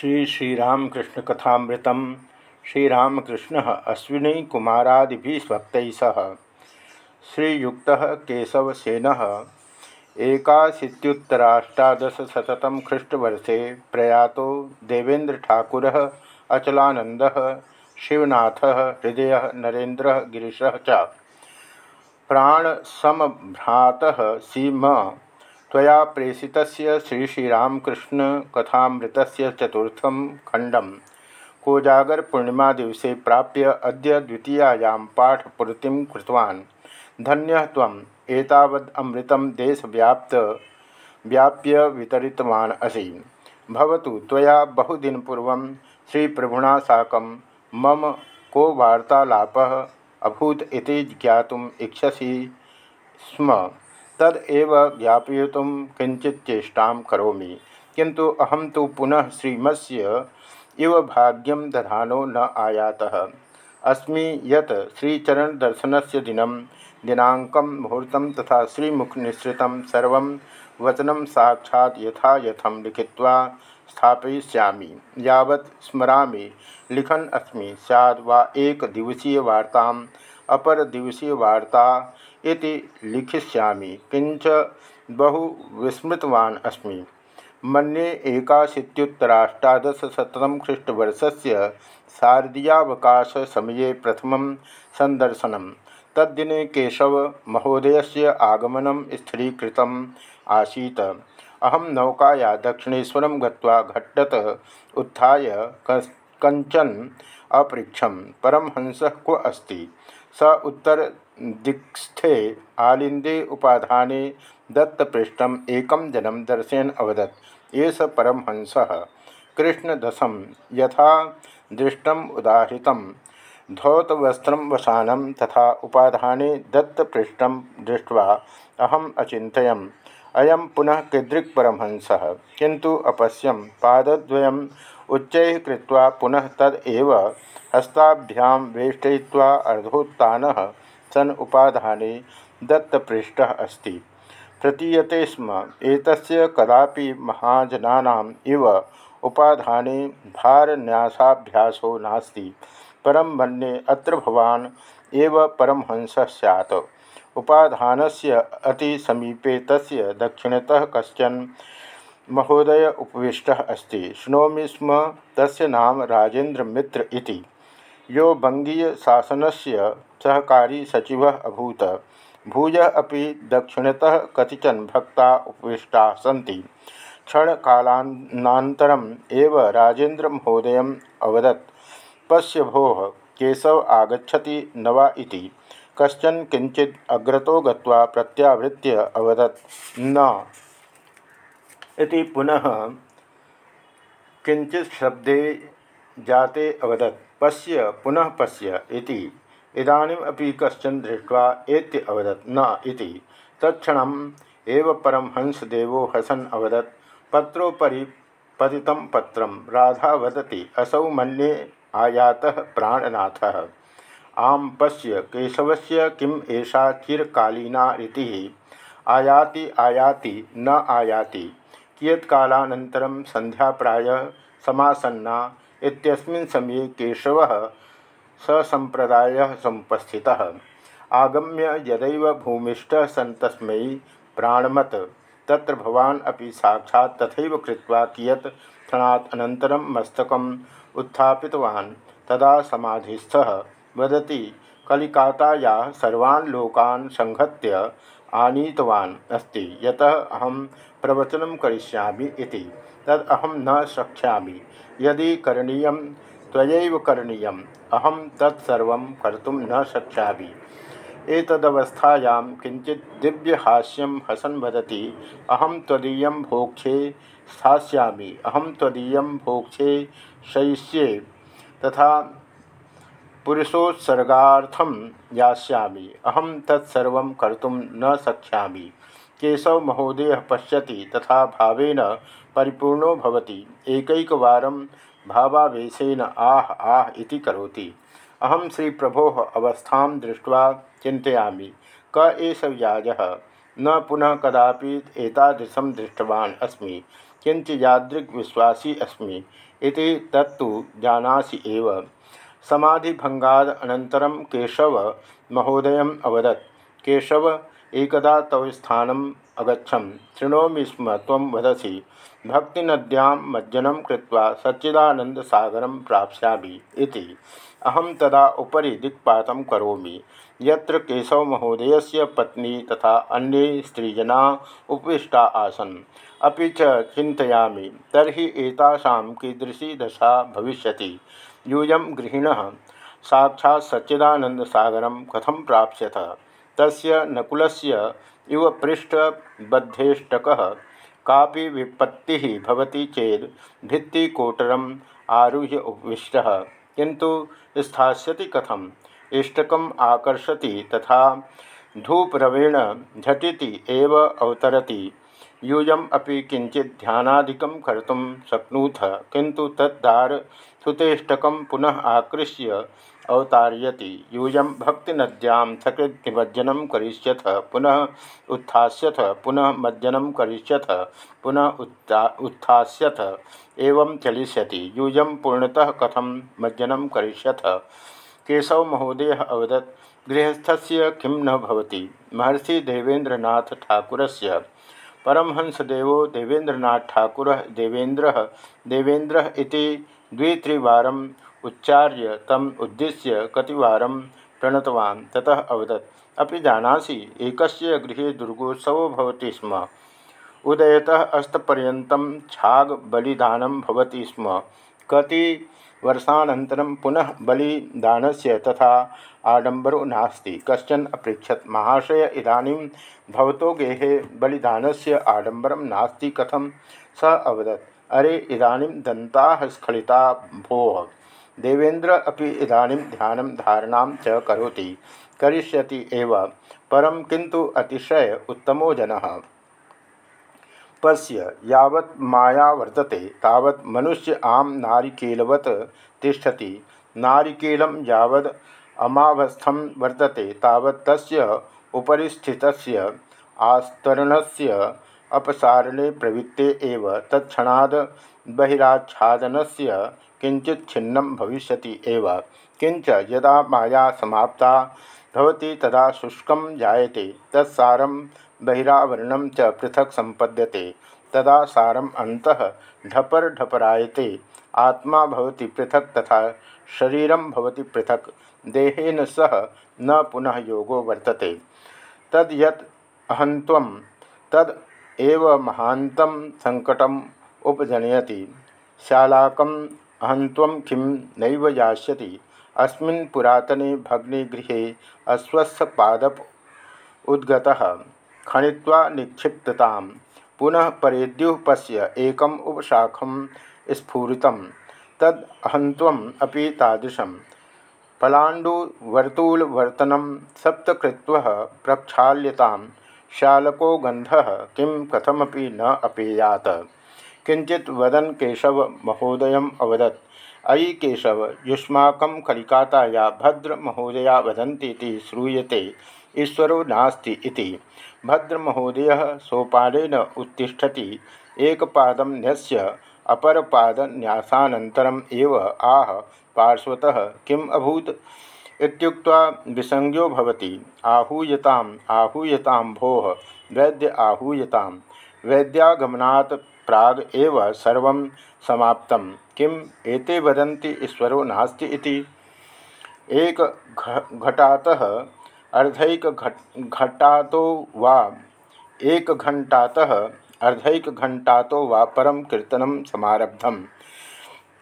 श्री श्रीरामकृष्ण कथामृतम। श्रीरामकृष्ण अश्विनी कुमारादि स्वक्त सह। श्रीयुक्त केशवसेन। एकाशीतुतराष्टादशतम ख्रीष्टवर्षे प्रयातो देवेन्द्र ठाकुर अचलानंद शिवनाथ, हृदय नरेन्द्र, गिरीश च। सीम त्वया प्रेषित श्री श्रीरामकृष्ण कथामृत चतुर्थम खंडम कोजागर पूर्णिमा दिवसे प्राप्य अद्य द्वितीयायां पाठपूर्ति धन्य तम देशव्याप्त व्याप्य वितरितवान् असि भवतु त्वया बहुदिनपूर्वं श्रीप्रभुणा साकं मम को वार्तालापः अभूत इति ज्ञातुम् इच्छसि स्म। तदेव ज्ञापयितुं किंचित चेष्टा कौमी किंतु अहम तो पुनः श्रीमस्य इव भाग्यम दधानो न आयातः। अस्मि यत् से दिनं दिनाक मुहूर्त तथा श्रीमुखनिसृतं सर्वं वचनं साक्षात् यथा यथं लिखित्वा स्थापयिष्यामि, यावत् स्मरामि। लिखन् अस्मि, स्याद् वा एकदिवसीयवार्ताम् अपरदिवसीयवार्ता इति लिखिष्यामि किंच बहु विस्मृतवान् अस्मि। मन्ये एकाशीत्युत्तराष्टादशशततम ख्रीष्टवर्षस्य शारदीयावकाशसमये प्रथमं सन्दर्शनं तद्दिने केशवमहोदयस्य आगमनं स्थिरीकृतम् आसीत्। अहम नौकाया दक्षिणेश्वरं गत्वा घट्टतः उत्थाय कञ्चन अपृक्षं परमहंसः क्व अस्ति? स उत्तर दिक्स्थे आलिंदे उपाधाने दत्तपृष्ठम एकम जन्म दर्शयन अवदत्। एष परमहंस। कृष्णदशम यथा दृष्टम उदाहृत धौतवस्त्र वसानम तथा उपाधाने दत्तपृष्ठम दृष्ट्वा अहम अचिंतयम् अयम पुनः कीदृक् परमहंस। किंतु अपश्यम पादद्वयम् उच्चैः कृत्वा पुनः तद हस्ताभ्यां वेष्टयित्वा अर्धोत्तानः सन उपाधाने दत्तपृष्ठ अस्ति। प्रतीयते स्म, एतस्य कदापि महाजनानाम् इव उपाधाने भारन्यासाभ्यासो नास्ति। परम मन्ये अत्र भवान् एव परमहंसः स्यात्। उपाधानस्य अतिसमीपे तस्य दक्षिणतः कश्चन महोदय उपविष्टः अस्ति। शृणोमि स्म नाम राजेन्द्र मित्र इति। यो बंगीय शासनस्य सहकारी सचिव अभूत। भूय अभी दक्षिणतः कतिचन भक्ता उपविष्टा सन्ति। क्षणकालानन्तरम् एव राजेन्द्रमहोदयम् अवदत्, पश्य भोः, केशव आगछति न वा इति। कश्चन किंचित अग्रतो गत्वा प्रत्यावृत्य अवदत्, न। इति पुनः किंचित शब्दे जाते अवदत्। पश्य, पुनः पश्य, इति। कश्चन दृष्ट्वा एत्य अवदत्, न, इति। तत्क्षणम् एव परमहंसदेवो हसन अवदत्। पत्रोपरि पतितं पत्रं, राधा वदति, असौ मन्ये आयातः प्राणनाथः। आम पश्य, केशवस्य किम एषा चिरकालीना रीतिः? आयाति आयाति, न आयाति। कियत्कालानन्तरं संध्या प्रायः समासन्ना इत्यस्मिन् समये केशवः ससंप्रदाय समुपस्थित। आगम्य यदैव भूमिष्ठ सन तस्मै प्राणमत। तत्र भवान् अपि साक्षात् तथैव कृत्वा कियत् क्षणात् अनन्तरं मस्तकम् उत्थापितवान्। तदा समाधिस्थः वदति, कलिकातायाः सर्वान् लोकान् संहत्य आनीतवान् अस्ति, यतः अहं प्रवचनं करिष्यामि इति। तद् अहं न शक्ष्यामि। यदि करणीयं, त्वयैव करणीयम्। अहम तत्सर्व कर्तुम न शक्षा एतदवस्थायां किंचित दिव्यहास्यं हसन वदति। अहम तदीय भोक्षे स्थास्यामि अहम तदीय भोक्षे शयिष्ये तथा पुरुषोत्सर्गार्थम यास्यामि। अहम तत्सर्व कर्तुम न शक्षा केशव महोदय पश्यति तथा भावेन परिपूर्णो भवति। एकैकवारं भावावेशेन आह आह इति करोति। अहम श्री प्रभो अवस्था दृष्ट्वा चिंतयामि क एष व्याज। न पुनः कदापि एतादृशं दृष्टवान् अस्मि। किंच यादृग विश्वासी अस्मि। इति तत्तु जानासि एव। समाधिभंगाद अनन्तरं केशव महोदयम् अवदत्। केशव, एकदा तव स्थानम् अगछम शृणोमी स्म त्वं वदसी, भक्तिनद्यां मज्जनं कृत्वा सच्चिदानन्दसागरं प्राप्स्यामि इति। अहम तदा उपरि दिक्पातं करोमि। यत्र केशवमहोदयस्य पत्नी तथा अन्ये स्त्रीजना उपविष्टा आसन्। अपि च चिन्तयामि, तर्हि कीदृशी दशा भविष्यति। गृहिणः, साक्षात् सच्चिदानन्दसागरं कथं प्राप्स्यथ? तस्य नकुलस्य इव पृष्ठबद्धेष्टकः, कापि विपत्तिः भवति चेत् भित्तिकोटरम् आरुह्य उपविष्टः। किंतु स्थास्यति कथम? इष्टकम आकर्षति तथा धूपरवेण झटिति एव अवतरति। यूयम अपि किंचित ध्यानादिकं कर्तुं शक्नूथ किंतु तद्दार सुतेष्टकं पुनः आकृष्य अवतारयति। यूयं भक्तिनद्यां सकृत् निमज्जनं करिष्यथ, पुनः उत्थास्यथ, पुनः मज्जनं करिष्यथ, पुनः उत्था, उत्थास्यथ, एवं चलिष्यति। यूयं पूर्णतः कथम मज्जनं करिष्यथ? केशव महोदय अवदत्। गृहस्थस्य किं न भवति? महर्षि देवेन्द्रनाथ ठाकुरस्य। परमहंसदेवो देवेन्द्रनाथ ठाकुर देवेन्द्र। इति द्वित्रिवारम् उच्चार्य तम उद्देश्य कतिवार प्रणतवान्, ततः अवदत्। अभी जानासि, एकस्य गृहे दुर्गोत्सवो स्म। उदयतः अस्तपर्यन्तं छाग बलिदानं स्म। कति वर्षानन्तरं पुनः बलिदानस्य तथा आडंबरो नास्ति। कश्चन अपृछत महाशय इदानीं भवतो गेहे बलिदानस्य आडंबरं नास्ति, कथं? स अवदत्, अरे इदानीं दन्ताः स्खलिता भोः। देवेन्द्र अभी इदानीं ध्यान धारणा च करोति, करिष्यति एव परम किंतु अतिशय उत्तमो जन। पश्य यावत् माया वर्तते, तावत् मनुष्य आम नारिकेलवत् तिष्ठति। नारिकेलं यावद् अमावस्थं वर्तते, तावत् तस्य उपरि स्थितस्य आस्तरणस्य अपसारणे प्रवृत्ते एव, तत्क्षणाद् बहिराच्छादनस्य किंचित छिन्नं भविष्य एव। किंच यदा माया समाप्ता भवति तदा शुष्कं जायते, तत्सारं बहिरावरणं च पृथक संपद्यते तदा सारम अंतः ढपर ढपरायते। आत्मा भवति पृथक तथा शरीरं भवति पृथक। देहेन सह न पुनः योगो वर्तते। तद यत् अहंत्वं तद एव महान्तं संकटम् उपजनयति। शालाकं अहंत्वं किं नैव यास्यति। अस्मिन् पुरातने भग्निगृहे अश्वस्थपादप उद्गतः। खणित्वा निक्षिप्ततां। पुनः परेद्युः पश्य एकम् उपशाखं स्फुरितं तद् अहंत्वम् अपि तादृशं पलाण्डुवर्तूलवर्तनं सप्तकृत्वः प्रक्षाल्यतां शालको गन्धः किं कथमपि न अपेयात। किंचित वदन केशव महोदय अवदत्। अयि केशव, युष्माक कलिकाताया भद्र महोदया श्रूयते। ईश्वरो नास्ति इति। भद्र महोदय सोपान उत्तिष्ठति। एक न्यस्य, अपरपादन्यासानन्तरम् एव आह, पार्श्वतः किम् अभूत? इत्युक्त्वा विसंज्ञो भवति। आहूयताम् आहूयतां भोः वैद्य आहूयतां वैद्यागमनात् प्राग एव सर्व समाप्त। किम एते वदन्ति ईश्वरो नास्ति इति। एक घटातः अर्धैक घटातो वा एक घंटातः अर्धैक घंटातो वा परम कीर्तन समारब्धम।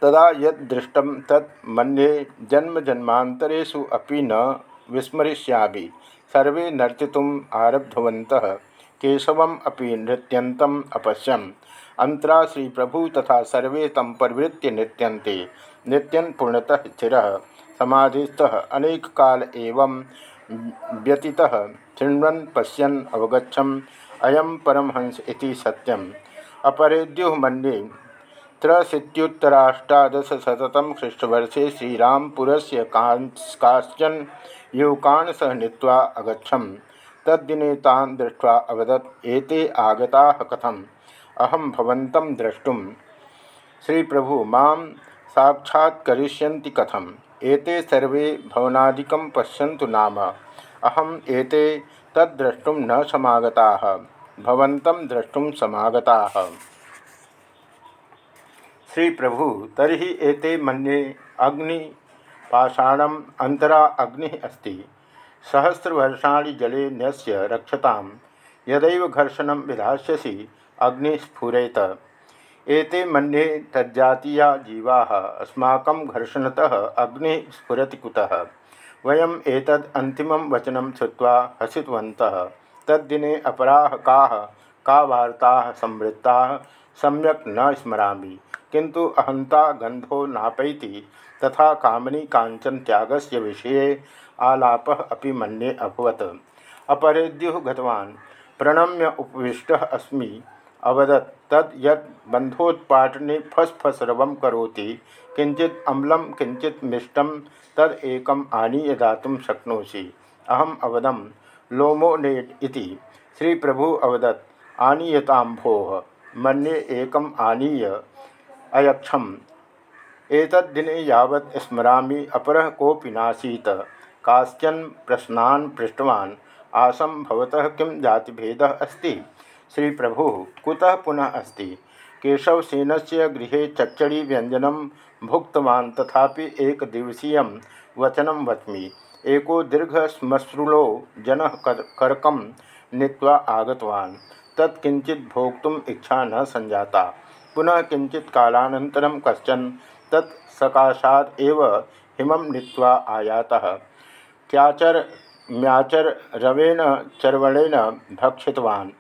तदा यदृष्टम तत् मन्ये जन्म जन्मांतरेषु अपि न विस्मरिष्यामि। सर्वे नर्तितुम् आरब्धवन्तः, केशवम् अपि नृत्यन्तम् अपश्यम्। अंतरा श्री प्रभु तथा सर्वे तम प्रवृत्ति नृत्यन्ते। नृत्यन पूर्णतः स्थिर, समाधिस्थ अनेक काल एवं व्यतीत शृण्वन् पश्यन् अवगछम अयम परमहंस इति सत्यम। अपरेद्युः मन्ये त्रशीत्युत्तराष्टादशतम ख्रीष्टवर्षे श्रीरामपुरस्य काश्चन युवकान् सह नीता अगछम तद्दिने तान् दृष्ट्वा अवदत्, एते आगताः कथम्? अहम भवन्तं द्रष्टुम। श्री प्रभु माँ साक्षात्करिष्यन्ति कथम? एते सर्वे भवनादिकं पश्यन्तु नाम। अहम एते तद्रष्टुम न भवन्तं द्रष्टुम समागताः। श्री प्रभु तरी एते मन्ये अग्नि पाषाणम अंतरा अग्नि अस्ति। सहस्रवर्षाणि जले न्यस्य रक्षता यदैव घर्षण विधास्यसि अग्नि स्फुरेत। एते मन्ये तज्जातीया जीवा। अस्माक घर्षणतः अग्नि स्फुरति कुतः? वयम एतद् अंतिमं वचनं श्रुत्वा हसितवन्तः। तद्दिने अपराह का? का वार्ता संवृत्ता? सम्यक न स्मरामि। किंतु अहंता गंधो नापैति तथा कामनी कांचन त्याग से विषय आलाप अभी मन्ये अभवत। अपरेद्यु गतवान्। प्रणम्य उपविष्ट अस्मि। अवदत् तद यद बंधोत्पाटने फस फस रवम करोति किंचित अम्लं किंचित मिष्टम तद एकम आनीय दातुं शक्नोसि अहम अवदम लोमोनेट श्री प्रभु अवदत् आनीयतां भोः मन्ये एकम आनीय अयक्षम। एतद्दिने यावत् स्मरामि, अपरः कोऽपि नासीत्। काश्चन प्रश्नान् पृष्टवान् आसम भवतः किं जातिभेदः अस्ति? श्री प्रभु कुतः पुनः अस्ति? से गृह चच्चड़ी व्यंजन भुक्तवान् तथा एक दिवसीय वचनं वच्मि। एको दीर्घश्मश्रुलो जन कर्क नीत्वा आगतवान्। तत्किंचित भोक्तुम इच्छा न संजाता पुनः किंचित कालानन्तरं कशन तत्सकाशात् एव हिमं नीत्वा आयातः। Catcher mature रवेण चर्वणेन भक्षितवान्।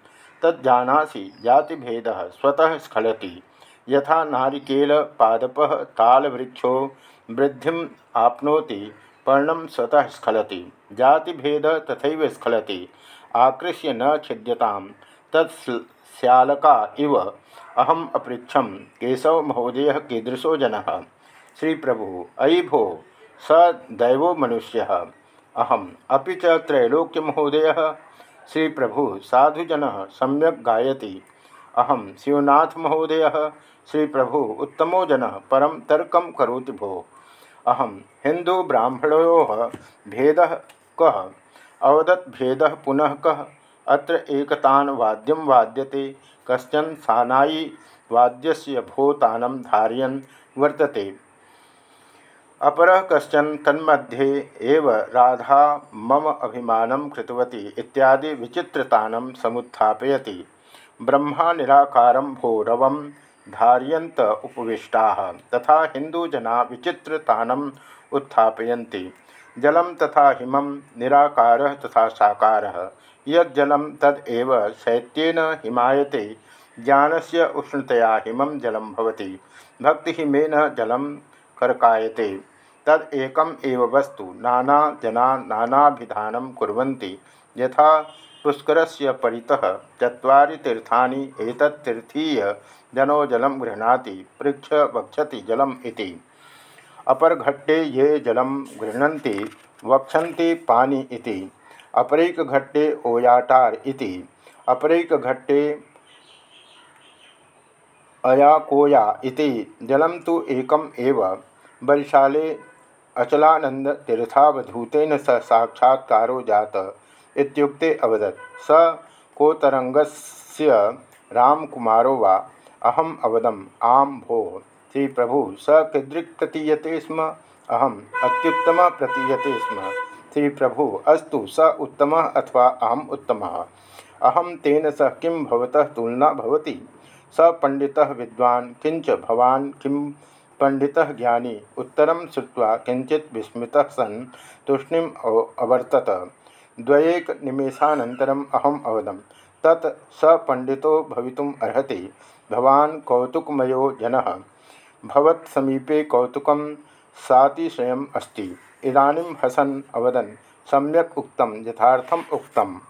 तज्जानासि, जातिभेदः स्वतः स्खलति। यथा नारिकेलपादपः तालवृक्षो वृद्धि आपनोति, पर्णं स्वतः स्खलति। जातिभेद तथा स्खलति। आकृष्य न छिद्यता तत्स्यालका इव। अहम अपृछम केशव महोदय कीदृशो जन? श्री प्रभु अयि भो स दैवो मनुष्य। अहम। अभी च त्रैलोक्य महोदय श्री प्रभु साधुजन सम्यक गायति। अहम शिवनाथ महोदय श्री प्रभु उत्तमो जन परम तर्क करोति भो। अहम हिंदू ब्राह्मणो भेद कह अवदत् भेद पुनः कह अत्र एकतान वाद्यम वाद्यते कशन सानाई वाद्य भूतान धारयन वर्तते। अपर कशन तन्मध्ये एव राधा मम अभिमान कृतवती इत्यादि विचित्रतानं समुत्थापयति। ब्रह्मा निराकार भो रवं धारयन्त उपविष्टा, तथा हिंदूजना विचित्रतानम् उत्थापयन्ति। जलम तथा हिमं निराकार तथा साकार। यज्जलम तदेव शैत्येन हिमायते से उष्णतया हिमं जलम भवति। जलम कर्कायते। तदेकम एव वस्तु। नाना जना नानाभिधानं कुर्वन्ति। यथा पुष्करस्य परितः चत्वारि तीर्थानि एतत्तीर्थीय जनो जलं गृह्णाति पृक्ष वक्षति जलम इति। अपरघट्टे ये जलं गृह्णन्ति, वक्षन्ति पानी इति। अपरैक घट्टे ओयाटार इति। अपरैक घट्टे अयाकोया इति। जलम तो एकम एव। बरिशाले अचलानंद तीर्थावधूतेन स साक्षात्कारो जात इत्युक्ते अवदत्। स कोतरंगस्य रामकुमारो वा? अहम अवदम, आम भो। श्री प्रभु स कीदृक् प्रतीयते स्म? अहम अत्युत्तम प्रतीयते स्म। श्री प्रभु अस्तु, स उत्तम अथवा अहम उत्तम? अहम तेन सह किं भवतः तुलना भवति? स पंडित विद्वान् किंच भवान् किं पंडित ज्ञानी। उत्तर श्रुत्वा किंचित विस्मित सन् तूष्णीम अवर्तत। द्वयेक निमेषानन्तरम् अहम अवदम। तत् स पंडितो भवितुम् अर्हति। भवान् कौतुकमयो जनः। भवत्समीपे कौतुकं सातिशयम् अस्ति। इदानीं हसन अवदन। सम्यक उक्तम यथार्थम उक्तम।